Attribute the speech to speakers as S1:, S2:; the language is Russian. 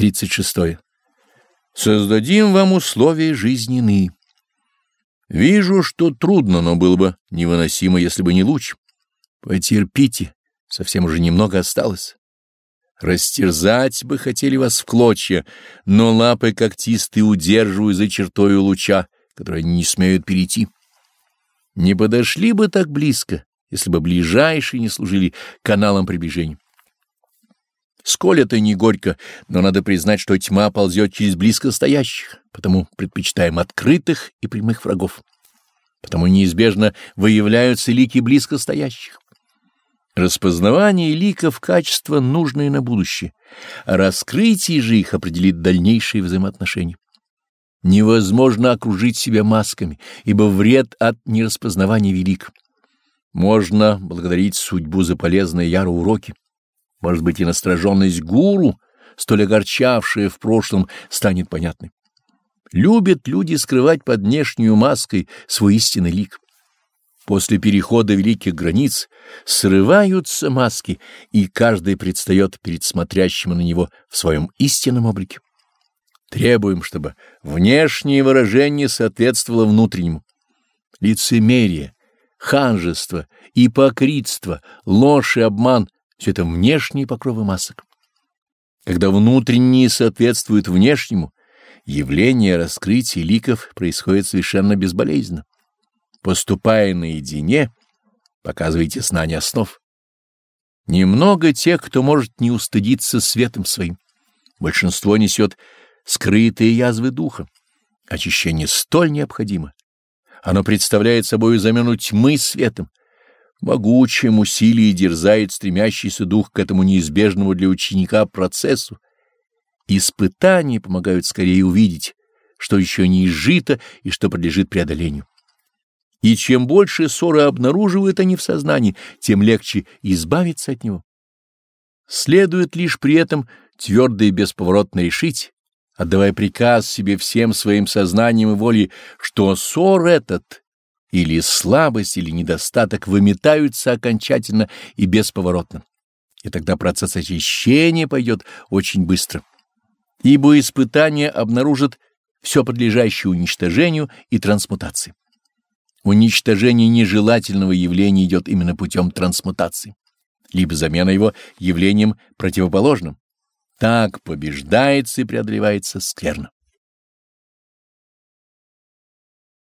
S1: 36. Создадим вам условия жизненные. Вижу, что трудно, но было бы невыносимо, если бы не луч. Потерпите, совсем уже немного осталось. Растерзать бы хотели вас в клочья, но лапы когтистые удерживают за чертою луча, которые не смеют перейти. Не подошли бы так близко, если бы ближайшие не служили каналом приближения. Сколь это не горько, но надо признать, что тьма ползет через близко стоящих, потому предпочитаем открытых и прямых врагов. Потому неизбежно выявляются лики близко стоящих. Распознавание ликов — качество, нужное на будущее, а раскрытие же их определит дальнейшие взаимоотношения. Невозможно окружить себя масками, ибо вред от нераспознавания велик. Можно благодарить судьбу за полезные яро уроки. Может быть, и настороженность гуру, столь огорчавшая в прошлом, станет понятной. Любят люди скрывать под внешнюю маской свой истинный лик. После перехода великих границ срываются маски, и каждый предстает перед смотрящим на него в своем истинном облике. Требуем, чтобы внешнее выражение соответствовало внутреннему. Лицемерие, ханжество, ипокритство, ложь и обман — все это внешние покровы масок. Когда внутренние соответствуют внешнему, явление раскрытия ликов происходит совершенно безболезненно. Поступая наедине, показывайте знание основ. Немного тех, кто может не устыдиться светом своим. Большинство несет скрытые язвы духа. Очищение столь необходимо. Оно представляет собой замену тьмы светом, могучим усилием дерзает стремящийся дух к этому неизбежному для ученика процессу. Испытания помогают скорее увидеть, что еще не изжито и что подлежит преодолению. И чем больше ссоры обнаруживают они в сознании, тем легче избавиться от него. Следует лишь при этом твердо и бесповоротно решить, отдавая приказ себе всем своим сознанием и волей, что ссор этот или слабость, или недостаток выметаются окончательно и бесповоротно. И тогда процесс очищения пойдет очень быстро. Ибо испытание обнаружит все подлежащее уничтожению и трансмутации. Уничтожение нежелательного явления идет именно путем трансмутации, либо замена его явлением противоположным. Так побеждается и преодолевается скверно.